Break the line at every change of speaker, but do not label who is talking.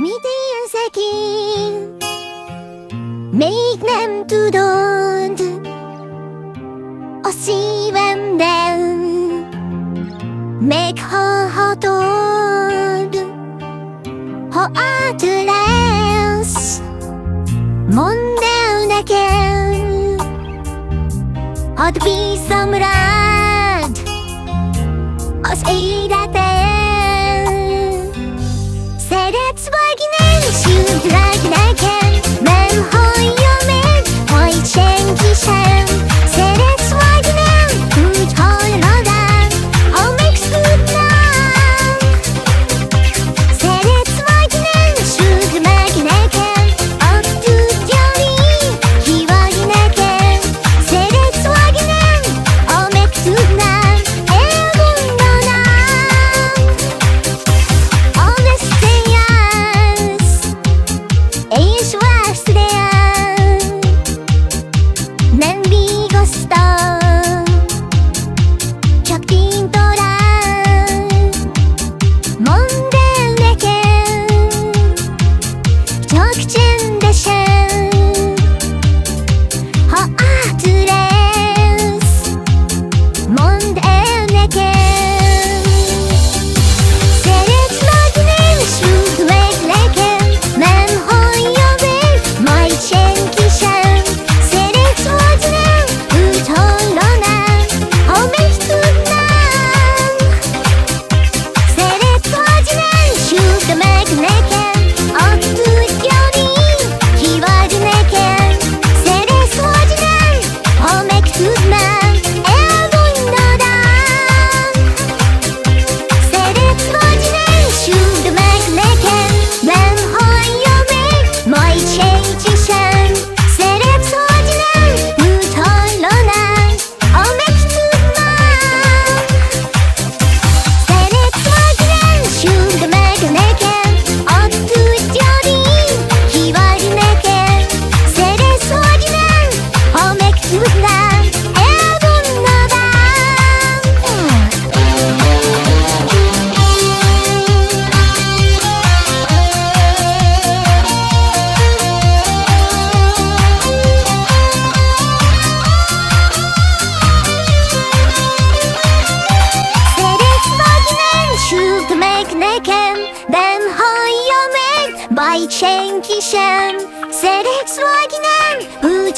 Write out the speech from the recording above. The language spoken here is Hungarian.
Mit érzek én? Még nem tudod A szívemben Meghallhatod Ha átölelsz Mondd el nekem Hadd bízzam rád Az életet like it? teknekem Ben hayamet Bay Çenkişem Serex Vagnem Bu